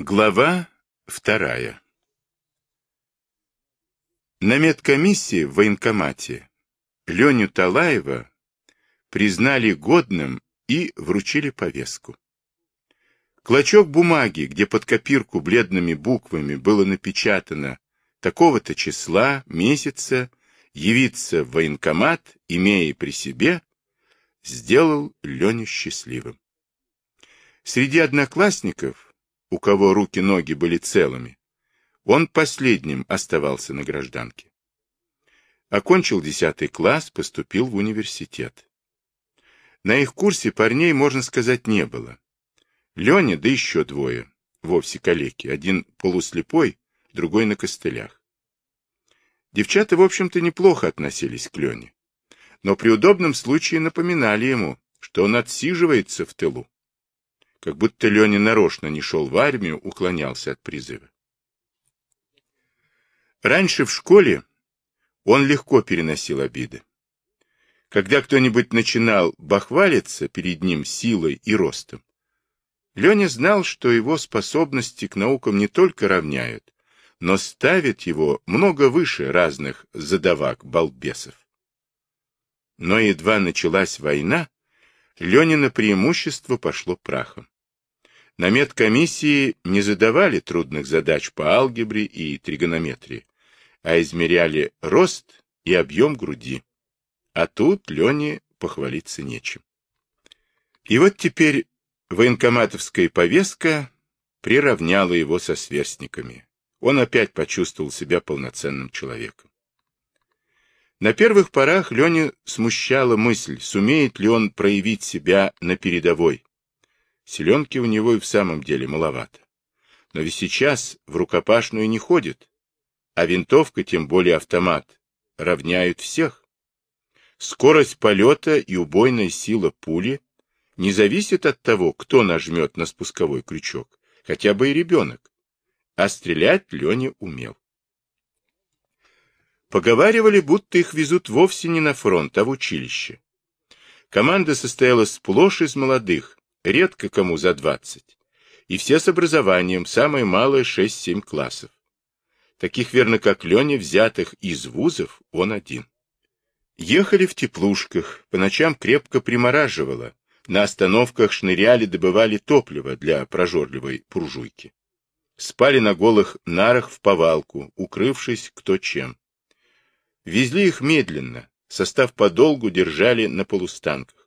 Глава вторая На медкомиссии в военкомате Леню Талаева признали годным и вручили повестку. Клочок бумаги, где под копирку бледными буквами было напечатано такого-то числа, месяца, явиться в военкомат, имея при себе, сделал Леню счастливым. Среди одноклассников, у кого руки-ноги были целыми, он последним оставался на гражданке. Окончил десятый класс, поступил в университет. На их курсе парней, можно сказать, не было. Леня, да еще двое, вовсе калеки, один полуслепой, другой на костылях. Девчата, в общем-то, неплохо относились к Лене, но при удобном случае напоминали ему, что он отсиживается в тылу как будто Леня нарочно не шел в армию, уклонялся от призыва. Раньше в школе он легко переносил обиды. Когда кто-нибудь начинал бахвалиться перед ним силой и ростом, Леня знал, что его способности к наукам не только равняют, но ставят его много выше разных задавак-балбесов. Но едва началась война, Ленина преимущество пошло прахом. На медкомиссии не задавали трудных задач по алгебре и тригонометрии, а измеряли рост и объем груди. А тут Лене похвалиться нечем. И вот теперь военкоматовская повестка приравняла его со сверстниками. Он опять почувствовал себя полноценным человеком. На первых порах Лене смущала мысль, сумеет ли он проявить себя на передовой. Селенки у него и в самом деле маловато. Но ведь сейчас в рукопашную не ходит, а винтовка, тем более автомат, равняют всех. Скорость полета и убойная сила пули не зависит от того, кто нажмет на спусковой крючок, хотя бы и ребенок. А стрелять Леня умел. Поговаривали, будто их везут вовсе не на фронт, а в училище. Команда состояла сплошь из молодых, редко кому за двадцать, и все с образованием, самое малое шесть-семь классов. Таких, верно, как Леня, взятых из вузов, он один. Ехали в теплушках, по ночам крепко примораживало, на остановках шныряли, добывали топливо для прожорливой буржуйки. Спали на голых нарах в повалку, укрывшись кто чем. Везли их медленно, состав подолгу держали на полустанках.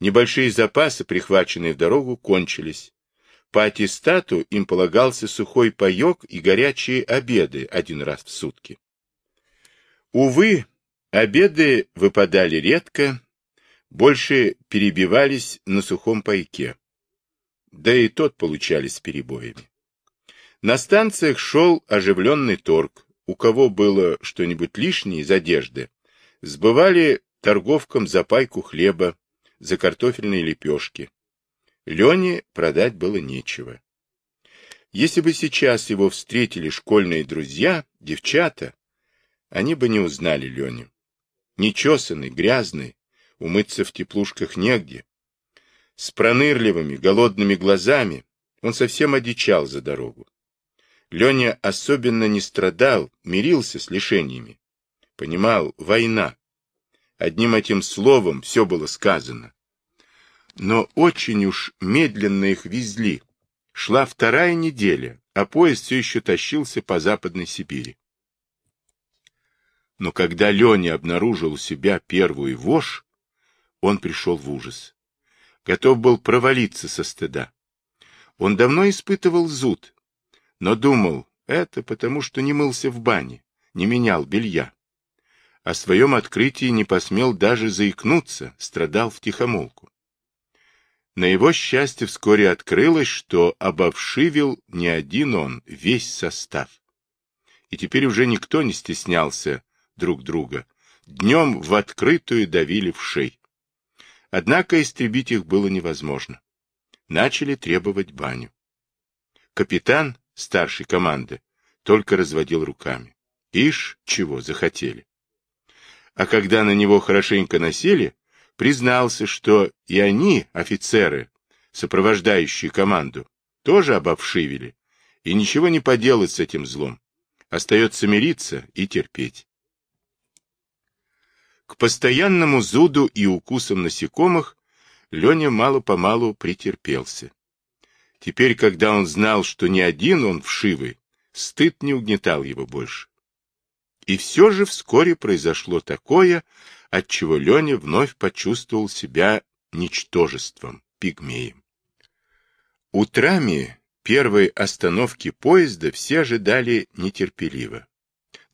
Небольшие запасы, прихваченные в дорогу, кончились. По аттестату им полагался сухой паек и горячие обеды один раз в сутки. Увы, обеды выпадали редко, больше перебивались на сухом пайке. Да и тот получали с перебоями. На станциях шел оживленный торг, у кого было что-нибудь лишнее из одежды, сбывали торговкам за пайку хлеба, за картофельные лепешки. Лене продать было нечего. Если бы сейчас его встретили школьные друзья, девчата, они бы не узнали Леню. Нечесанный, грязный, умыться в теплушках негде. С пронырливыми, голодными глазами он совсем одичал за дорогу. Леня особенно не страдал, мирился с лишениями. Понимал, война. Одним этим словом все было сказано. Но очень уж медленно их везли. Шла вторая неделя, а поезд все еще тащился по Западной Сибири. Но когда Леня обнаружил у себя первую вошь, он пришел в ужас. Готов был провалиться со стыда. Он давно испытывал зуд, но думал, это потому, что не мылся в бане, не менял белья. О своем открытии не посмел даже заикнуться, страдал втихомолку. На его счастье вскоре открылось, что обовшивил не один он, весь состав. И теперь уже никто не стеснялся друг друга. Днем в открытую давили в шей. Однако истребить их было невозможно. Начали требовать баню. Капитан, старшей команды, только разводил руками. Ишь, чего захотели. А когда на него хорошенько насели, признался, что и они, офицеры, сопровождающие команду, тоже обовшивели, и ничего не поделать с этим злом. Остается мириться и терпеть. К постоянному зуду и укусам насекомых Леня мало-помалу претерпелся. Теперь, когда он знал, что не один он вшивый, стыд не угнетал его больше. И все же вскоре произошло такое, от чего Леня вновь почувствовал себя ничтожеством, пигмеем. Утрами первой остановки поезда все ожидали нетерпеливо.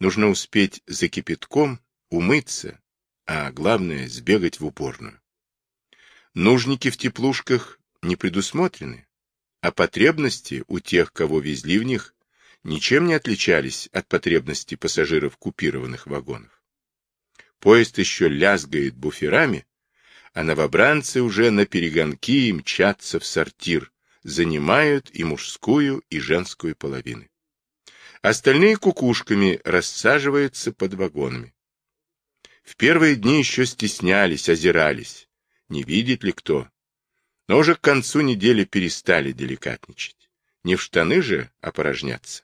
Нужно успеть за кипятком, умыться, а главное — сбегать в уборную. Нужники в теплушках не предусмотрены, а потребности у тех, кого везли в них, ничем не отличались от потребностей пассажиров купированных вагонов. Поезд еще лязгает буферами, а новобранцы уже на перегонки мчатся в сортир, занимают и мужскую, и женскую половины. Остальные кукушками рассаживаются под вагонами. В первые дни еще стеснялись, озирались, не видит ли кто. Но уже к концу недели перестали деликатничать. Не в штаны же опорожняться.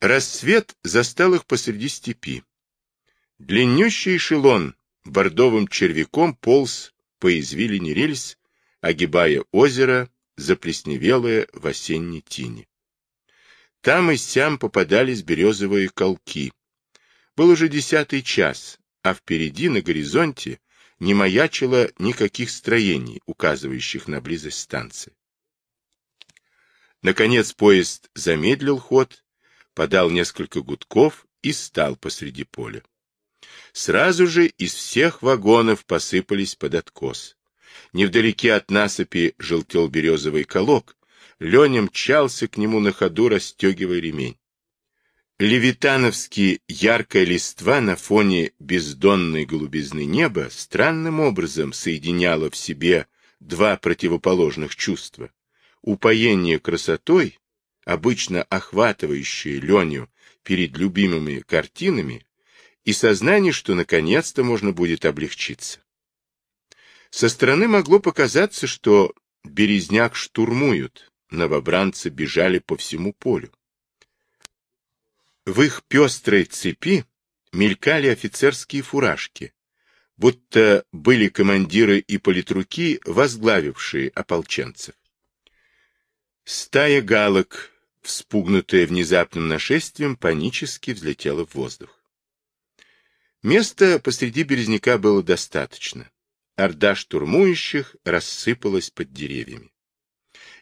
Рассвет застал их посреди степи. Длиннющий эшелон бордовым червяком полз по извилине рельс, огибая озеро, заплесневелое в осенней тине. Там и сям попадались березовые колки. Был уже десятый час, а впереди на горизонте не маячило никаких строений, указывающих на близость станции. Наконец поезд замедлил ход, подал несколько гудков и стал посреди поля. Сразу же из всех вагонов посыпались под откос. Невдалеке от насыпи желтел березовый колок. Леня мчался к нему на ходу, расстегивая ремень. Левитановский яркая листва на фоне бездонной голубизны неба странным образом соединяла в себе два противоположных чувства. Упоение красотой, обычно охватывающее Леню перед любимыми картинами, и сознание, что наконец-то можно будет облегчиться. Со стороны могло показаться, что березняк штурмуют, новобранцы бежали по всему полю. В их пестрой цепи мелькали офицерские фуражки, будто были командиры и политруки, возглавившие ополченцев. Стая галок, вспугнутая внезапным нашествием, панически взлетела в воздух. Места посреди березняка было достаточно. Орда штурмующих рассыпалась под деревьями.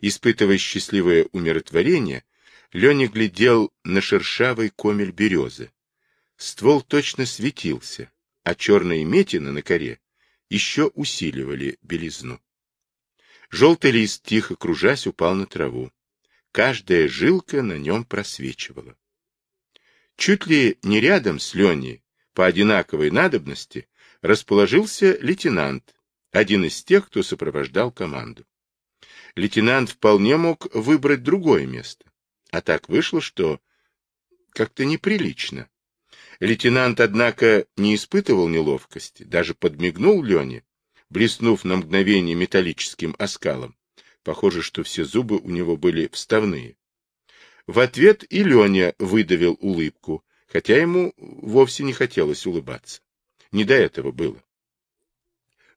Испытывая счастливое умиротворение, Леня глядел на шершавый комель березы. Ствол точно светился, а черные метины на коре еще усиливали белизну. Желтый лист, тихо кружась, упал на траву. Каждая жилка на нем просвечивала. Чуть ли не рядом с Леней, по одинаковой надобности расположился лейтенант, один из тех, кто сопровождал команду. Лейтенант вполне мог выбрать другое место, а так вышло, что как-то неприлично. Лейтенант, однако, не испытывал неловкости, даже подмигнул Лене, блеснув на мгновение металлическим оскалом. Похоже, что все зубы у него были вставные. В ответ и Леня выдавил улыбку, хотя ему вовсе не хотелось улыбаться. Не до этого было.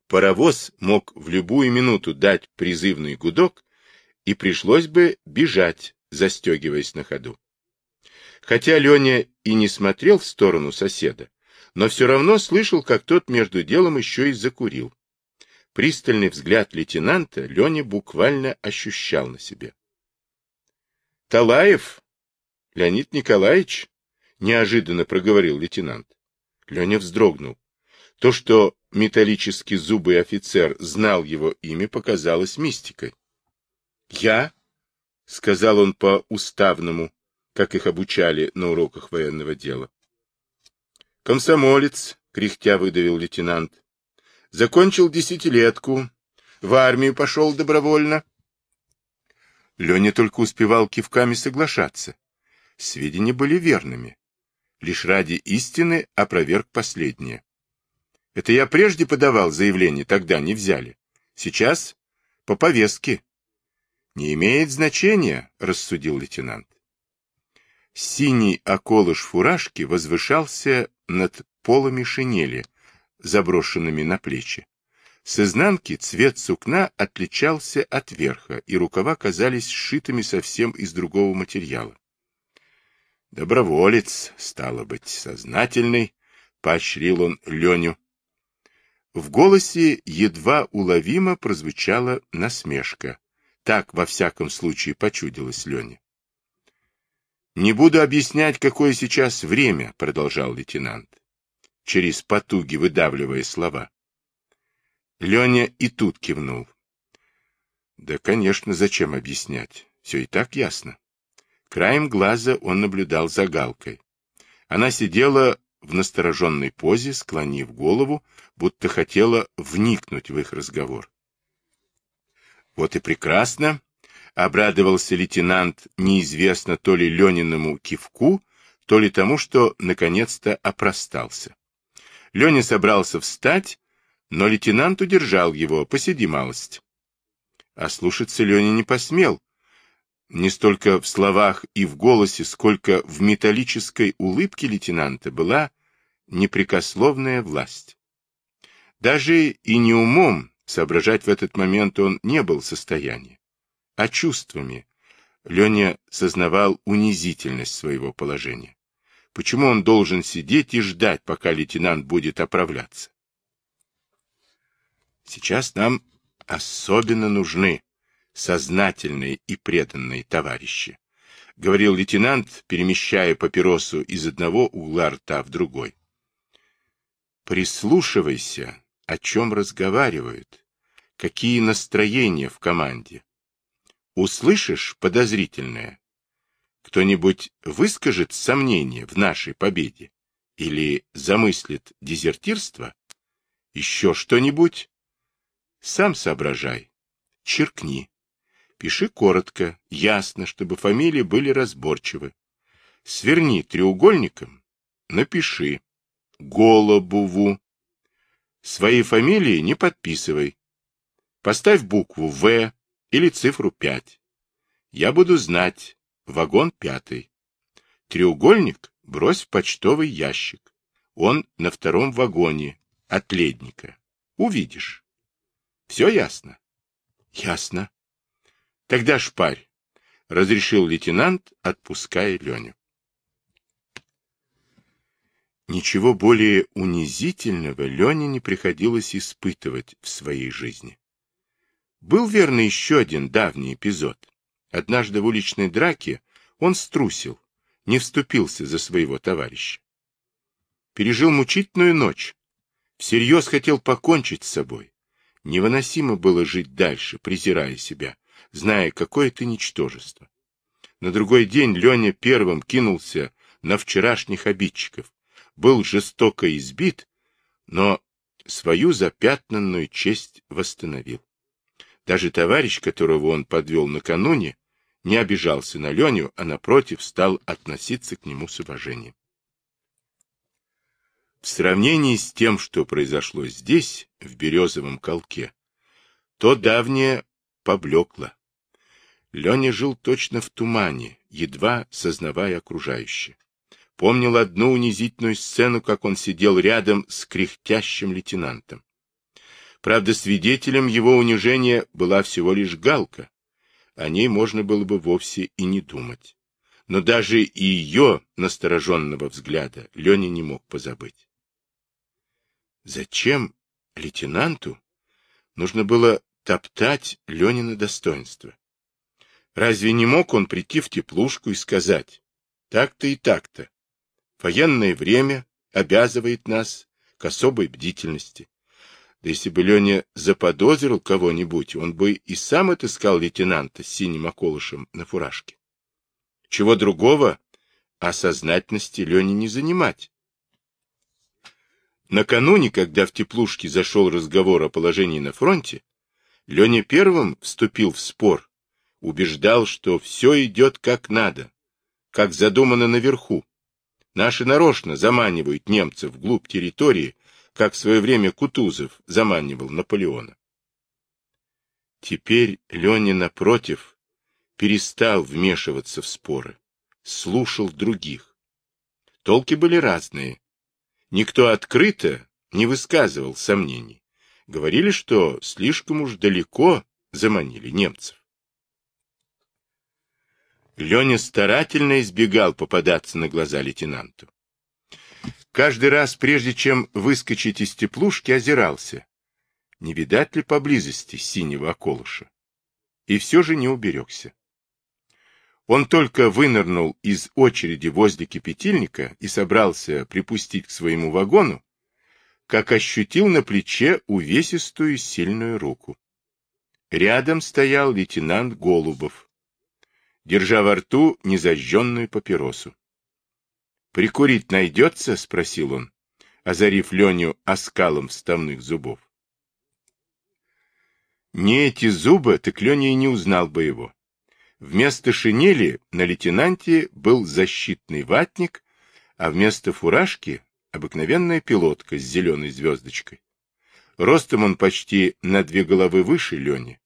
Паровоз мог в любую минуту дать призывный гудок, и пришлось бы бежать, застегиваясь на ходу. Хотя Леня и не смотрел в сторону соседа, но все равно слышал, как тот между делом еще и закурил. Пристальный взгляд лейтенанта Леня буквально ощущал на себе. — Талаев? Леонид Николаевич? — неожиданно проговорил лейтенант. Леня вздрогнул. То, что металлический зубый офицер знал его имя, показалось мистикой. — Я? — сказал он по-уставному, как их обучали на уроках военного дела. — Комсомолец, — кряхтя выдавил лейтенант. — Закончил десятилетку, в армию пошел добровольно. Леня только успевал кивками соглашаться. Сведения были верными лишь ради истины опроверг последнее. Это я прежде подавал заявление, тогда не взяли. Сейчас по повестке. Не имеет значения, рассудил лейтенант. Синий околыш фуражки возвышался над полами шинели, заброшенными на плечи. С изнанки цвет сукна отличался от верха, и рукава казались сшитыми совсем из другого материала. Доброволец, стало быть, сознательный, поощрил он Леню. В голосе едва уловимо прозвучала насмешка. Так, во всяком случае, почудилось Лене. «Не буду объяснять, какое сейчас время», — продолжал лейтенант, через потуги выдавливая слова. Леня и тут кивнул. «Да, конечно, зачем объяснять? Все и так ясно». Краем глаза он наблюдал за Галкой. Она сидела в настороженной позе, склонив голову, будто хотела вникнуть в их разговор. Вот и прекрасно, обрадовался лейтенант неизвестно то ли Лениному кивку, то ли тому, что наконец-то опростался. Леня собрался встать, но лейтенант удержал его, посиди малость. А слушаться Леня не посмел, не столько в словах и в голосе, сколько в металлической улыбке лейтенанта была непрекословная власть. Даже и не умом соображать в этот момент он не был в состоянии, а чувствами. Леня сознавал унизительность своего положения. Почему он должен сидеть и ждать, пока лейтенант будет оправляться? Сейчас нам особенно нужны сознательные и преданные товарищи, — говорил лейтенант, перемещая папиросу из одного угла рта в другой. Прислушивайся, о чем разговаривают, какие настроения в команде. Услышишь подозрительное? Кто-нибудь выскажет сомнение в нашей победе? Или замыслит дезертирство? Еще что-нибудь? Сам соображай. Черкни. Пиши коротко, ясно, чтобы фамилии были разборчивы. Сверни треугольником, напиши Голубову. Свои фамилии не подписывай. Поставь букву «В» или цифру 5. Я буду знать. Вагон пятый. Треугольник брось в почтовый ящик. Он на втором вагоне от ледника. Увидишь. Все ясно? Ясно. Тогда шпарь, — разрешил лейтенант, отпуская Леню. Ничего более унизительного Лене не приходилось испытывать в своей жизни. Был, верно, еще один давний эпизод. Однажды в уличной драке он струсил, не вступился за своего товарища. Пережил мучительную ночь, всерьез хотел покончить с собой. Невыносимо было жить дальше, презирая себя, зная, какое ты ничтожество. На другой день Леня первым кинулся на вчерашних обидчиков, был жестоко избит, но свою запятнанную честь восстановил. Даже товарищ, которого он подвел накануне, не обижался на Леню, а напротив стал относиться к нему с уважением. В сравнении с тем, что произошло здесь, в березовом колке, то давнее поблекло. Леня жил точно в тумане, едва сознавая окружающее. Помнил одну унизительную сцену, как он сидел рядом с кряхтящим лейтенантом. Правда, свидетелем его унижения была всего лишь галка. О ней можно было бы вовсе и не думать. Но даже и ее настороженного взгляда Леня не мог позабыть. Зачем лейтенанту нужно было топтать Ленина достоинство? Разве не мог он прийти в теплушку и сказать, так-то и так-то, Военное время обязывает нас к особой бдительности. Да если бы Леня заподозрил кого-нибудь, он бы и сам отыскал лейтенанта с синим околышем на фуражке. Чего другого о сознательности Лене не занимать. Накануне, когда в теплушке зашел разговор о положении на фронте, Леня первым вступил в спор, убеждал, что все идет как надо, как задумано наверху, Наши нарочно заманивают немцев вглубь территории, как в свое время Кутузов заманивал Наполеона. Теперь Леня, напротив, перестал вмешиваться в споры, слушал других. Толки были разные. Никто открыто не высказывал сомнений. Говорили, что слишком уж далеко заманили немцев. Леня старательно избегал попадаться на глаза лейтенанту. Каждый раз, прежде чем выскочить из теплушки, озирался. Не видать ли поблизости синего околыша? И все же не уберегся. Он только вынырнул из очереди возле кипятильника и собрался припустить к своему вагону, как ощутил на плече увесистую сильную руку. Рядом стоял лейтенант Голубов, держа во рту незажженную папиросу. «Прикурить найдется?» — спросил он, озарив Леню оскалом вставных зубов. Не эти зубы, так Леня и не узнал бы его. Вместо шинели на лейтенанте был защитный ватник, а вместо фуражки — обыкновенная пилотка с зеленой звездочкой. Ростом он почти на две головы выше Лени.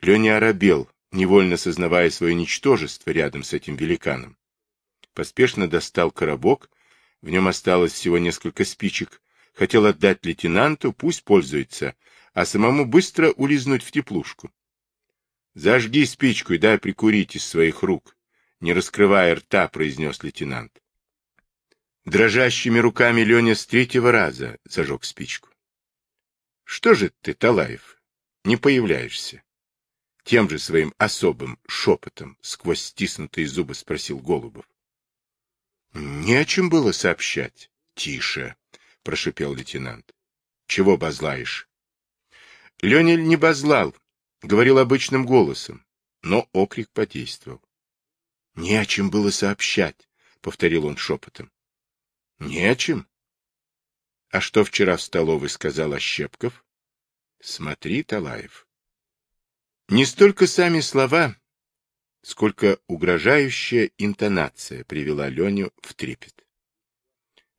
Леня оробел, невольно сознавая свое ничтожество рядом с этим великаном поспешно достал коробок, в нем осталось всего несколько спичек, хотел отдать лейтенанту, пусть пользуется, а самому быстро улизнуть в теплушку. — Зажги спичку и дай прикурить из своих рук, — не раскрывая рта, произнес лейтенант. Дрожащими руками Леня с третьего раза зажег спичку. — Что же ты, Талаев, не появляешься? Тем же своим особым шепотом сквозь стиснутые зубы спросил Голубов. — Не о чем было сообщать. — Тише, — прошипел лейтенант. — Чего базлаешь? Ленель не базлал, говорил обычным голосом, но окрик подействовал. — Не о чем было сообщать, — повторил он шепотом. — Не о чем? — А что вчера в столовой сказал Ощепков? — Смотри, Талаев. Не столько сами слова, сколько угрожающая интонация привела Леню в трепет.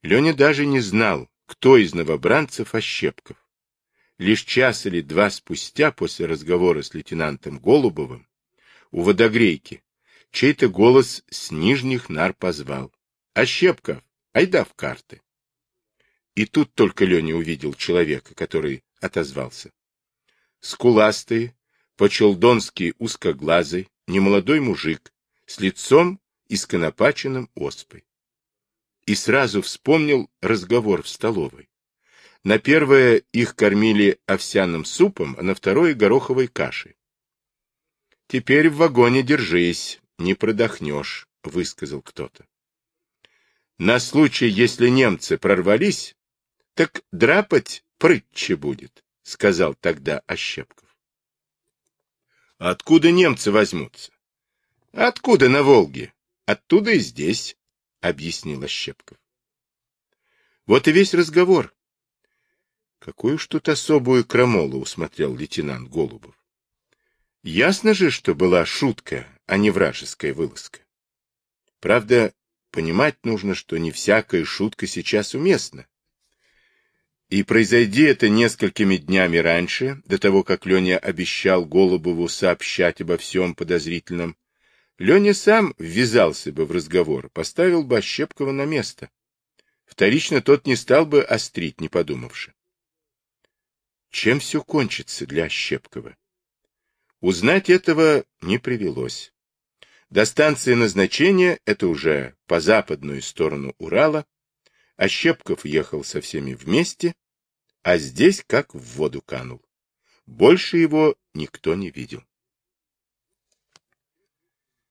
Леня даже не знал, кто из новобранцев Ощепков. Лишь час или два спустя после разговора с лейтенантом Голубовым у водогрейки чей-то голос с нижних нар позвал. «Ощепков, айда в карты!» И тут только Леня увидел человека, который отозвался. Скуластый, по-челдонски узкоглазый, немолодой мужик с лицом исконопаченным оспой. И сразу вспомнил разговор в столовой. На первое их кормили овсяным супом, а на второе — гороховой кашей. — Теперь в вагоне держись, не продохнешь, — высказал кто-то. — На случай, если немцы прорвались, так драпать прытче будет, — сказал тогда Ощепков. Откуда немцы возьмутся? Откуда на Волге? Оттуда и здесь, объяснила Щепков. Вот и весь разговор. Какую ж тут особую крамолу усмотрел лейтенант Голубов. Ясно же, что была шутка, а не вражеская вылазка. Правда, понимать нужно, что не всякая шутка сейчас уместна. И произойди это несколькими днями раньше, до того, как Леня обещал Голубову сообщать обо всем подозрительном, Леня сам ввязался бы в разговор, поставил бы Ощепкова на место. Вторично тот не стал бы острить, не подумавши. Чем все кончится для Ощепкова? Узнать этого не привелось. До станции назначения, это уже по западную сторону Урала, Ощепков ехал со всеми вместе, а здесь как в воду канул. Больше его никто не видел.